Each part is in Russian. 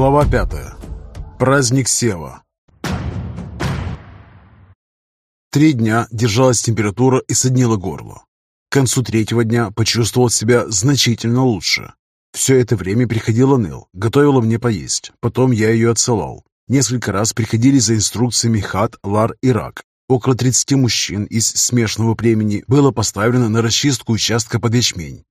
Глава 5. Праздник Сева. Три дня держалась температура и соднило горло. К концу третьего дня почувствовал себя значительно лучше. Все это время приходила Нел, готовила мне поесть. Потом я ее отсылал. Несколько раз приходили за инструкциями Хат, Лар и Рак. Около 30 мужчин из смешанного племени было поставлено на расчистку участка под ячмень.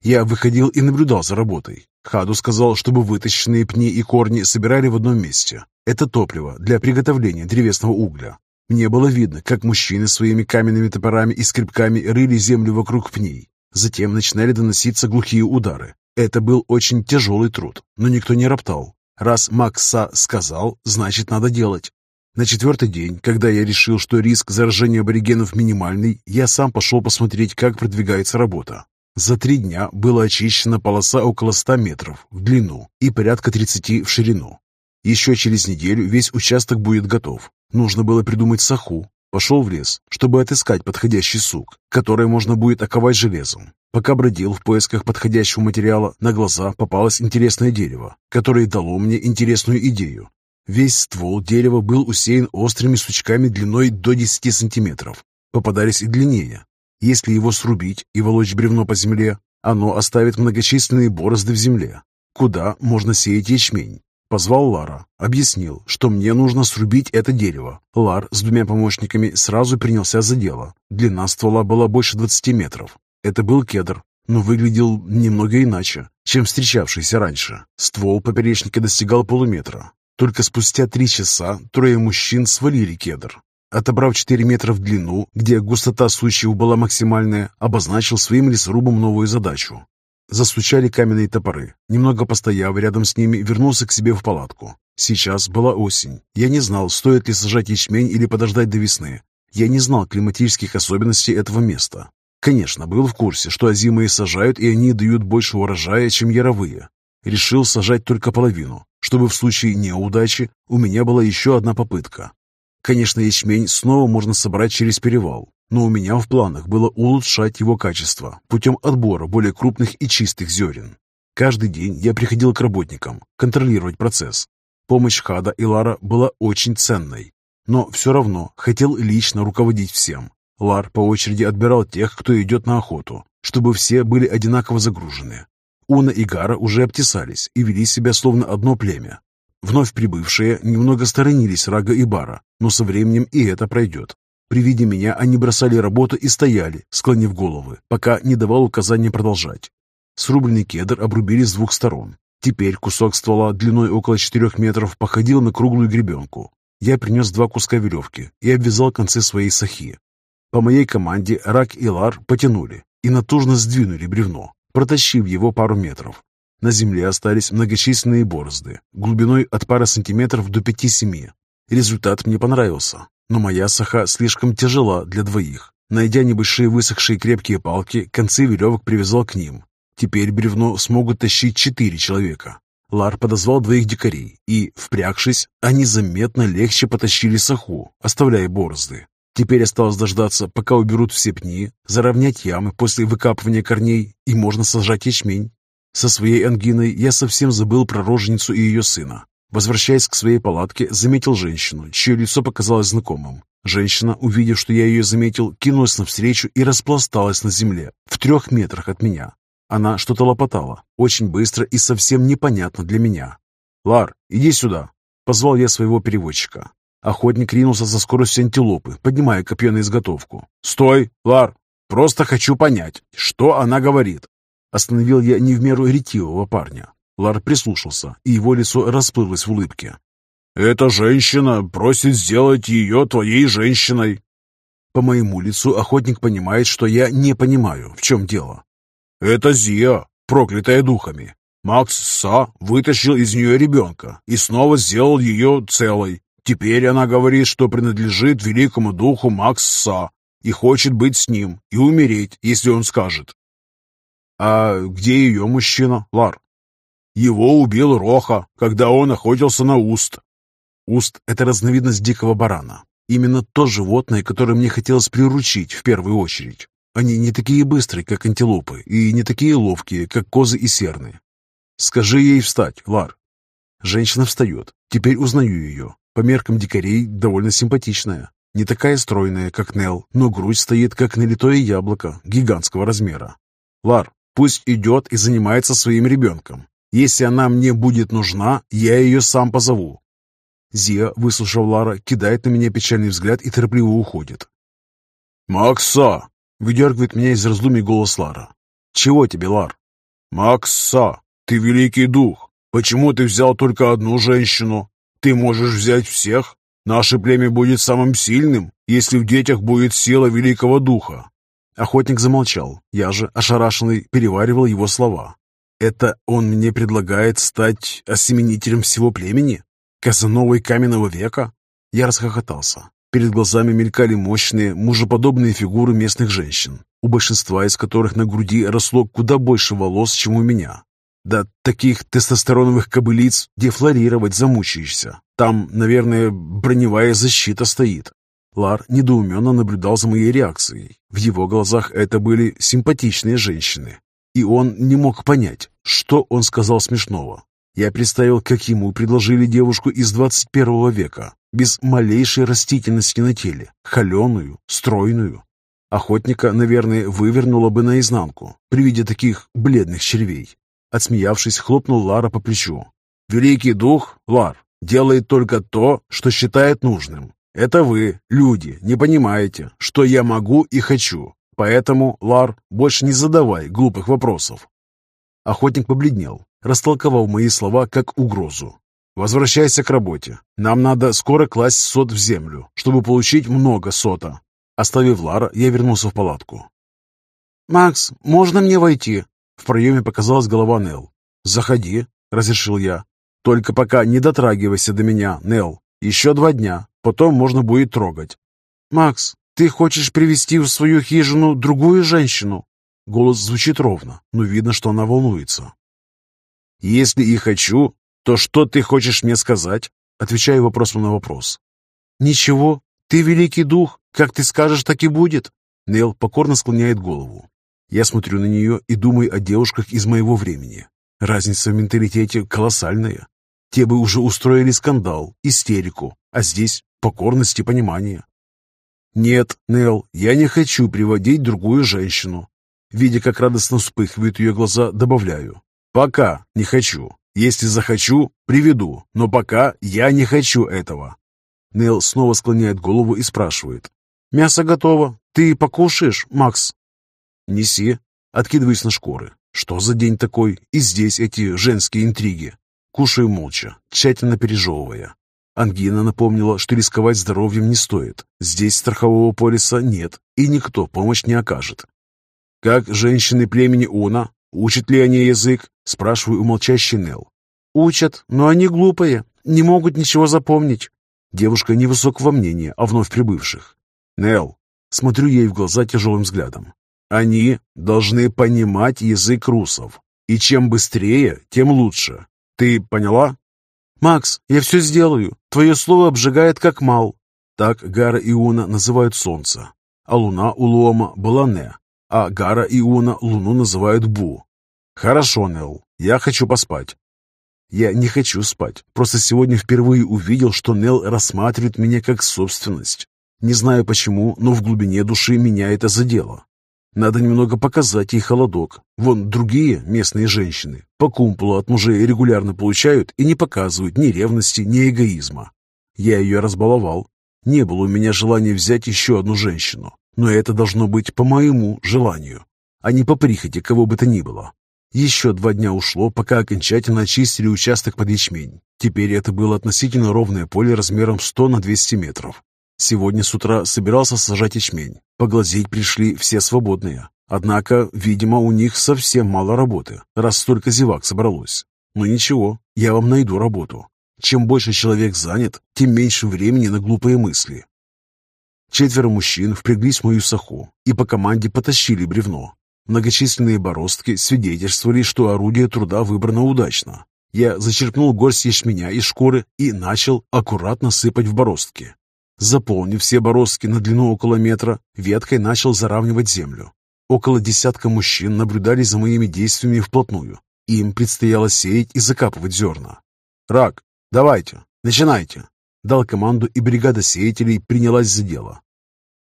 Я выходил и наблюдал за работой. Хаду сказал, чтобы вытащенные пни и корни собирали в одном месте. Это топливо для приготовления древесного угля. Мне было видно, как мужчины своими каменными топорами и скребками рыли землю вокруг пней. Затем начинали доноситься глухие удары. Это был очень тяжелый труд, но никто не роптал. Раз Макса сказал, значит надо делать. На четвертый день, когда я решил, что риск заражения аборигенов минимальный, я сам пошел посмотреть, как продвигается работа. За три дня была очищена полоса около 100 метров в длину и порядка 30 в ширину. Еще через неделю весь участок будет готов. Нужно было придумать саху. Пошел в лес, чтобы отыскать подходящий сук, который можно будет оковать железом. Пока бродил в поисках подходящего материала, на глаза попалось интересное дерево, которое дало мне интересную идею. Весь ствол дерева был усеян острыми сучками длиной до 10 сантиметров. Попадались и длиннее, если его срубить и волочь бревно по земле, оно оставит многочисленные борозды в земле. Куда можно сеять ячмень? Позвал Лара, объяснил, что мне нужно срубить это дерево. Лар с двумя помощниками сразу принялся за дело. Длина ствола была больше 20 метров. Это был кедр, но выглядел немного иначе, чем встречавшийся раньше. Ствол поперечника достигал полуметра. Только спустя три часа трое мужчин свалили кедр. Отобрав 4 метра в длину, где густота сучьев была максимальная, обозначил своим лесорубам новую задачу. Застучали каменные топоры. Немного постояв рядом с ними, вернулся к себе в палатку. Сейчас была осень. Я не знал, стоит ли сажать ячмень или подождать до весны. Я не знал климатических особенностей этого места. Конечно, был в курсе, что озимые сажают, и они дают больше урожая, чем яровые. Решил сажать только половину, чтобы в случае неудачи у меня была еще одна попытка. Конечно, ячмень снова можно собрать через перевал, но у меня в планах было улучшать его качество путем отбора более крупных и чистых зерен. Каждый день я приходил к работникам, контролировать процесс. Помощь Хада и Лара была очень ценной, но все равно хотел лично руководить всем. Лар по очереди отбирал тех, кто идет на охоту, чтобы все были одинаково загружены. Уна и Гара уже обтесались и вели себя словно одно племя, Вновь прибывшие немного сторонились Рага и Бара, но со временем и это пройдет. При виде меня они бросали работу и стояли, склонив головы, пока не давал указания продолжать. Срубленный кедр обрубили с двух сторон. Теперь кусок ствола длиной около четырех метров походил на круглую гребенку. Я принес два куска веревки и обвязал концы своей сахи. По моей команде Рак и Лар потянули и натужно сдвинули бревно, протащив его пару метров. На земле остались многочисленные борозды, глубиной от пары сантиметров до пяти-семи. Результат мне понравился, но моя саха слишком тяжела для двоих. Найдя небольшие высохшие крепкие палки, концы веревок привязал к ним. Теперь бревно смогут тащить четыре человека. Лар подозвал двоих дикарей, и, впрягшись, они заметно легче потащили саху, оставляя борозды. Теперь осталось дождаться, пока уберут все пни, заровнять ямы после выкапывания корней, и можно сажать ячмень. Со своей ангиной я совсем забыл про роженицу и ее сына. Возвращаясь к своей палатке, заметил женщину, чье лицо показалось знакомым. Женщина, увидев, что я ее заметил, кинулась навстречу и распласталась на земле, в трех метрах от меня. Она что-то лопотала, очень быстро и совсем непонятно для меня. «Лар, иди сюда!» — позвал я своего переводчика. Охотник ринулся за скоростью антилопы, поднимая копье на изготовку. «Стой, Лар! Просто хочу понять, что она говорит!» Остановил я не в меру ретивого парня. Лар прислушался, и его лицо расплылось в улыбке. «Эта женщина просит сделать ее твоей женщиной». По моему лицу охотник понимает, что я не понимаю, в чем дело. «Это Зия, проклятая духами. Макс Са вытащил из нее ребенка и снова сделал ее целой. Теперь она говорит, что принадлежит великому духу Макс Са и хочет быть с ним и умереть, если он скажет. «А где ее мужчина, Лар?» «Его убил Роха, когда он охотился на уст». Уст – это разновидность дикого барана. Именно то животное, которое мне хотелось приручить в первую очередь. Они не такие быстрые, как антилопы, и не такие ловкие, как козы и серны. Скажи ей встать, Лар. Женщина встает. Теперь узнаю ее. По меркам дикарей довольно симпатичная. Не такая стройная, как Нел, но грудь стоит, как налитое яблоко, гигантского размера. Лар, пусть идет и занимается своим ребенком. Если она мне будет нужна, я ее сам позову. Зия, выслушав Лара, кидает на меня печальный взгляд и торопливо уходит. «Макса!» — выдергивает меня из раздумий голос Лара. «Чего тебе, Лар?» «Макса, ты великий дух. Почему ты взял только одну женщину? Ты можешь взять всех. Наше племя будет самым сильным, если в детях будет сила великого духа». Охотник замолчал. Я же, ошарашенный, переваривал его слова. «Это он мне предлагает стать осеменителем всего племени? Казановой каменного века?» Я расхохотался. Перед глазами мелькали мощные, мужеподобные фигуры местных женщин, у большинства из которых на груди росло куда больше волос, чем у меня. Да таких тестостероновых кобылиц дефлорировать замучаешься. Там, наверное, броневая защита стоит. Лар недоуменно наблюдал за моей реакцией. В его глазах это были симпатичные женщины. И он не мог понять, что он сказал смешного. Я представил, как ему предложили девушку из 21 века, без малейшей растительности на теле, холеную, стройную. Охотника, наверное, вывернуло бы наизнанку при виде таких бледных червей. Отсмеявшись, хлопнул Лара по плечу. «Великий дух, Лар, делает только то, что считает нужным. Это вы, люди, не понимаете, что я могу и хочу. Поэтому, Лар, больше не задавай глупых вопросов». Охотник побледнел, растолковал мои слова как угрозу. «Возвращайся к работе. Нам надо скоро класть сот в землю, чтобы получить много сота». Оставив Лара, я вернулся в палатку. «Макс, можно мне войти?» В проеме показалась голова Нел. «Заходи», — разрешил я. «Только пока не дотрагивайся до меня, Нел. Еще два дня, потом можно будет трогать». «Макс, ты хочешь привести в свою хижину другую женщину?» Голос звучит ровно, но видно, что она волнуется. «Если и хочу, то что ты хочешь мне сказать?» Отвечаю вопросом на вопрос. «Ничего, ты великий дух, как ты скажешь, так и будет». Нел покорно склоняет голову. Я смотрю на нее и думаю о девушках из моего времени. Разница в менталитете колоссальная. Те бы уже устроили скандал, истерику, а здесь покорность и понимание. Нет, Нел, я не хочу приводить другую женщину. Видя, как радостно вспыхивают ее глаза, добавляю. Пока не хочу. Если захочу, приведу, но пока я не хочу этого. Нел снова склоняет голову и спрашивает. «Мясо готово. Ты покушаешь, Макс?» «Неси!» Откидываюсь на шкуры. Что за день такой? И здесь эти женские интриги. Кушаю молча, тщательно пережевывая. Ангина напомнила, что рисковать здоровьем не стоит. Здесь страхового полиса нет, и никто помощь не окажет. «Как женщины племени Уна? Учат ли они язык?» Спрашиваю у молчащей Нел. «Учат, но они глупые, не могут ничего запомнить». Девушка невысокого мнения о вновь прибывших. «Нел». Смотрю ей в глаза тяжелым взглядом. Они должны понимать язык русов. И чем быстрее, тем лучше. Ты поняла? Макс, я все сделаю. Твое слово обжигает как мал. Так Гара и Уна называют солнце. А луна у Луома была Не. А Гара и Уна луну называют Бу. Хорошо, Нел, я хочу поспать. Я не хочу спать. Просто сегодня впервые увидел, что Нел рассматривает меня как собственность. Не знаю почему, но в глубине души меня это задело. Надо немного показать ей холодок. Вон другие местные женщины по кумполу от мужей регулярно получают и не показывают ни ревности, ни эгоизма. Я ее разбаловал. Не было у меня желания взять еще одну женщину, но это должно быть по моему желанию, а не по прихоти кого бы то ни было. Еще два дня ушло, пока окончательно очистили участок под ячмень. Теперь это было относительно ровное поле размером 100 на 200 метров. Сегодня с утра собирался сажать ячмень. Поглазеть пришли все свободные. Однако, видимо, у них совсем мало работы, раз столько зевак собралось. Но ничего, я вам найду работу. Чем больше человек занят, тем меньше времени на глупые мысли. Четверо мужчин впряглись в мою саху и по команде потащили бревно. Многочисленные бороздки свидетельствовали, что орудие труда выбрано удачно. Я зачерпнул горсть ячменя из шкуры и начал аккуратно сыпать в бороздки. Заполнив все бороздки на длину около метра, веткой начал заравнивать землю. Около десятка мужчин наблюдали за моими действиями вплотную. Им предстояло сеять и закапывать зерна. «Рак, давайте, начинайте!» Дал команду, и бригада сеятелей принялась за дело.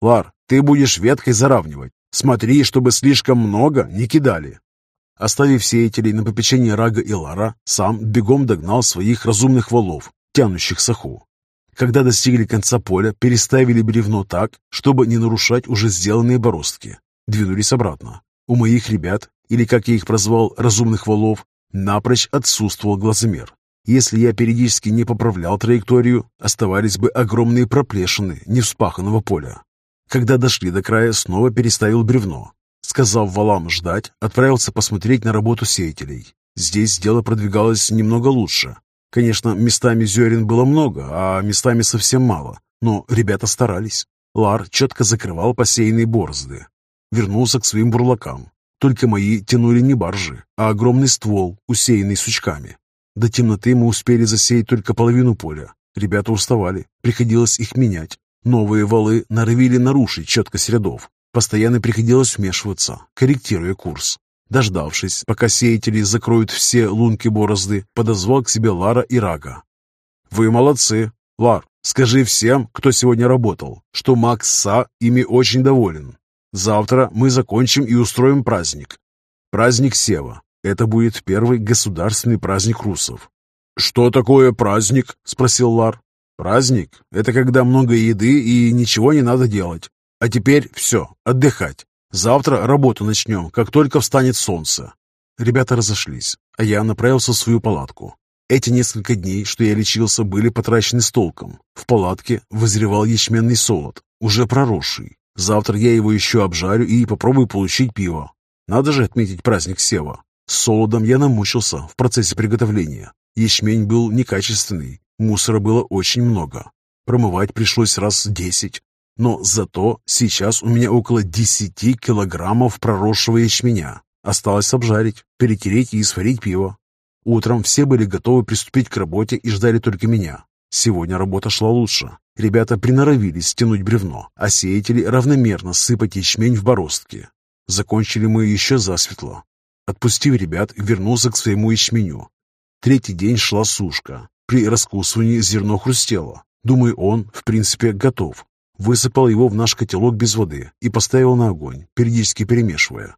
«Лар, ты будешь веткой заравнивать. Смотри, чтобы слишком много не кидали». Оставив сеятелей на попечении Рага и Лара, сам бегом догнал своих разумных валов, тянущих саху. Когда достигли конца поля, переставили бревно так, чтобы не нарушать уже сделанные бороздки. Двинулись обратно. У моих ребят, или, как я их прозвал, разумных валов, напрочь отсутствовал глазомер. Если я периодически не поправлял траекторию, оставались бы огромные проплешины невспаханного поля. Когда дошли до края, снова переставил бревно. Сказав валам ждать, отправился посмотреть на работу сеятелей. Здесь дело продвигалось немного лучше. Конечно, местами зерен было много, а местами совсем мало, но ребята старались. Лар четко закрывал посеянные борозды. Вернулся к своим бурлакам. Только мои тянули не баржи, а огромный ствол, усеянный сучками. До темноты мы успели засеять только половину поля. Ребята уставали, приходилось их менять. Новые валы норовили нарушить четкость рядов. Постоянно приходилось вмешиваться, корректируя курс. Дождавшись, пока сеятели закроют все лунки-борозды, подозвал к себе Лара и Рага. «Вы молодцы! Лар, скажи всем, кто сегодня работал, что Макс Са ими очень доволен. Завтра мы закончим и устроим праздник. Праздник Сева. Это будет первый государственный праздник русов». «Что такое праздник?» – спросил Лар. «Праздник – это когда много еды и ничего не надо делать. А теперь все, отдыхать. Завтра работу начнем, как только встанет солнце». Ребята разошлись, а я направился в свою палатку. Эти несколько дней, что я лечился, были потрачены с толком. В палатке вызревал ячменный солод, уже проросший. Завтра я его еще обжарю и попробую получить пиво. Надо же отметить праздник Сева. С солодом я намучился в процессе приготовления. Ячмень был некачественный, мусора было очень много. Промывать пришлось раз десять. Но зато сейчас у меня около 10 килограммов проросшего ячменя. Осталось обжарить, перетереть и сварить пиво. Утром все были готовы приступить к работе и ждали только меня. Сегодня работа шла лучше. Ребята приноровились стянуть бревно, а сеятели равномерно сыпать ячмень в бороздки. Закончили мы еще засветло. Отпустив ребят, вернулся к своему ячменю. Третий день шла сушка. При раскусывании зерно хрустело. Думаю, он, в принципе, готов. Высыпал его в наш котелок без воды и поставил на огонь, периодически перемешивая.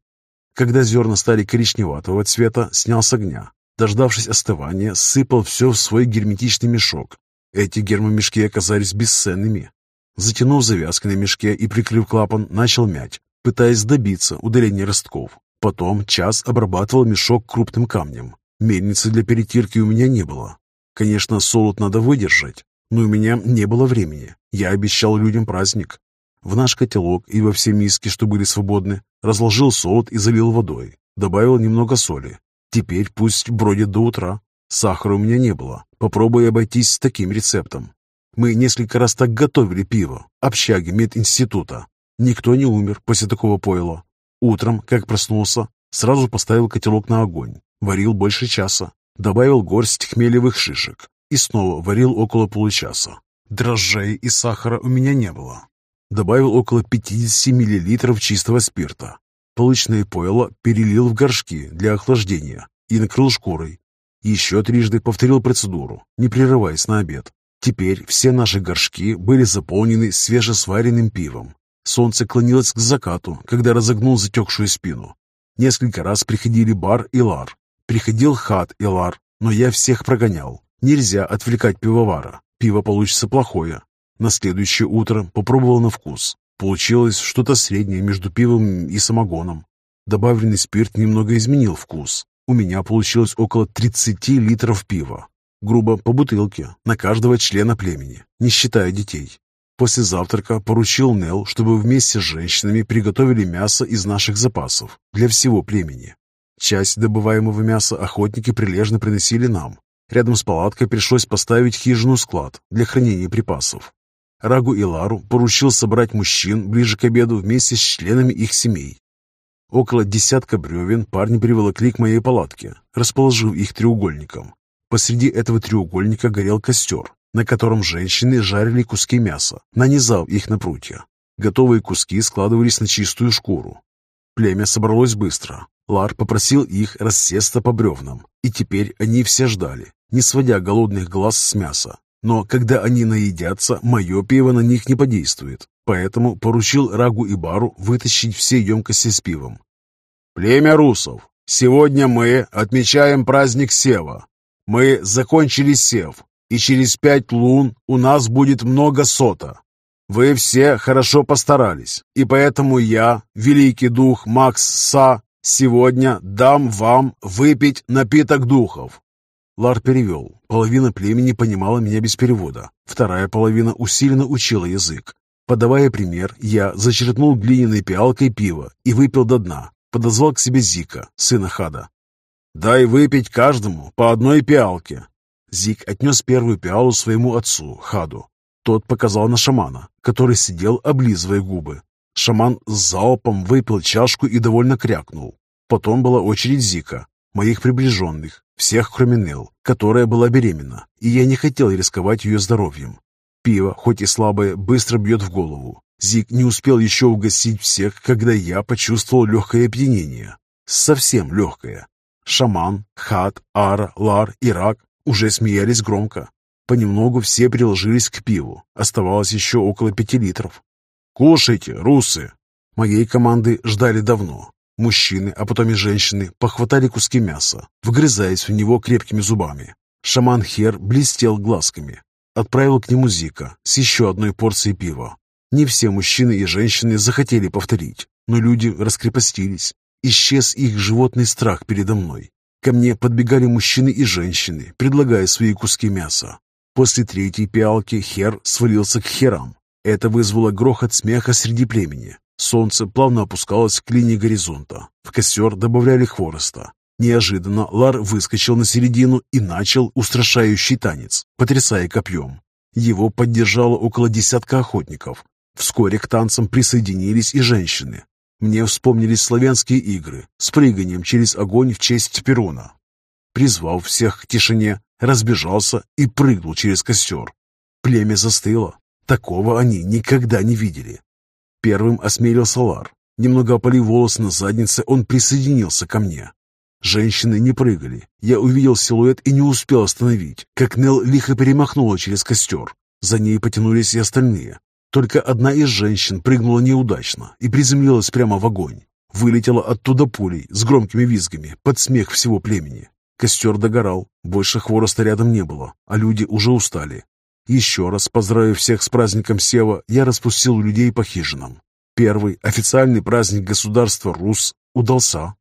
Когда зерна стали коричневатого цвета, снял с огня. Дождавшись остывания, сыпал все в свой герметичный мешок. Эти гермомешки оказались бесценными. Затянув завязки на мешке и прикрыв клапан, начал мять, пытаясь добиться удаления ростков. Потом час обрабатывал мешок крупным камнем. Мельницы для перетирки у меня не было. Конечно, солод надо выдержать, но у меня не было времени. Я обещал людям праздник. В наш котелок и во все миски, что были свободны, разложил солод и залил водой. Добавил немного соли. Теперь пусть бродит до утра. Сахара у меня не было. Попробуй обойтись с таким рецептом. Мы несколько раз так готовили пиво. Общаги мединститута. Никто не умер после такого пойла. Утром, как проснулся, сразу поставил котелок на огонь. Варил больше часа. Добавил горсть хмелевых шишек и снова варил около получаса. Дрожжей и сахара у меня не было. Добавил около 50 мл чистого спирта. Полученное пойло перелил в горшки для охлаждения и накрыл шкурой. Еще трижды повторил процедуру, не прерываясь на обед. Теперь все наши горшки были заполнены свежесваренным пивом. Солнце клонилось к закату, когда разогнул затекшую спину. Несколько раз приходили Бар и Лар. Приходил Хат и Лар, но я всех прогонял. Нельзя отвлекать пивовара. Пиво получится плохое. На следующее утро попробовал на вкус. Получилось что-то среднее между пивом и самогоном. Добавленный спирт немного изменил вкус. У меня получилось около 30 литров пива. Грубо по бутылке, на каждого члена племени, не считая детей. После завтрака поручил Нел, чтобы вместе с женщинами приготовили мясо из наших запасов для всего племени. Часть добываемого мяса охотники прилежно приносили нам, Рядом с палаткой пришлось поставить хижину-склад для хранения припасов. Рагу и Лару поручил собрать мужчин ближе к обеду вместе с членами их семей. Около десятка бревен парни приволокли к моей палатке, расположив их треугольником. Посреди этого треугольника горел костер, на котором женщины жарили куски мяса, нанизав их на прутья. Готовые куски складывались на чистую шкуру. Племя собралось быстро. Лар попросил их рассесться по бревнам, и теперь они все ждали, не сводя голодных глаз с мяса. Но когда они наедятся, мое пиво на них не подействует, поэтому поручил Рагу и Бару вытащить все емкости с пивом. «Племя русов, сегодня мы отмечаем праздник Сева. Мы закончили Сев, и через пять лун у нас будет много сота. Вы все хорошо постарались, и поэтому я, великий дух Макс Са, сегодня дам вам выпить напиток духов. Лар перевел. Половина племени понимала меня без перевода. Вторая половина усиленно учила язык. Подавая пример, я зачерпнул глиняной пиалкой пива и выпил до дна. Подозвал к себе Зика, сына Хада. «Дай выпить каждому по одной пиалке». Зик отнес первую пиалу своему отцу, Хаду. Тот показал на шамана, который сидел, облизывая губы. Шаман с залпом выпил чашку и довольно крякнул. Потом была очередь Зика, моих приближенных, всех, кроме Нел, которая была беременна, и я не хотел рисковать ее здоровьем. Пиво, хоть и слабое, быстро бьет в голову. Зик не успел еще угасить всех, когда я почувствовал легкое опьянение. Совсем легкое. Шаман, Хат, Ара, Лар и Рак уже смеялись громко. Понемногу все приложились к пиву. Оставалось еще около пяти литров. «Кушайте, русы!» Моей команды ждали давно. Мужчины, а потом и женщины, похватали куски мяса, вгрызаясь в него крепкими зубами. Шаман Хер блестел глазками. Отправил к нему Зика с еще одной порцией пива. Не все мужчины и женщины захотели повторить, но люди раскрепостились. Исчез их животный страх передо мной. Ко мне подбегали мужчины и женщины, предлагая свои куски мяса. После третьей пиалки Хер свалился к херам. Это вызвало грохот смеха среди племени. Солнце плавно опускалось к линии горизонта. В костер добавляли хвороста. Неожиданно Лар выскочил на середину и начал устрашающий танец, потрясая копьем. Его поддержало около десятка охотников. Вскоре к танцам присоединились и женщины. Мне вспомнились славянские игры с прыганием через огонь в честь Перуна. Призвав всех к тишине, разбежался и прыгнул через костер. Племя застыло. Такого они никогда не видели. Первым осмелился Лар. Немного опалив волос на заднице, он присоединился ко мне. Женщины не прыгали. Я увидел силуэт и не успел остановить, как Нел лихо перемахнула через костер. За ней потянулись и остальные. Только одна из женщин прыгнула неудачно и приземлилась прямо в огонь. Вылетела оттуда пулей с громкими визгами под смех всего племени. Костер догорал, больше хвороста рядом не было, а люди уже устали. Еще раз поздравив всех с праздником Сева, я распустил людей по хижинам. Первый официальный праздник государства Рус удался.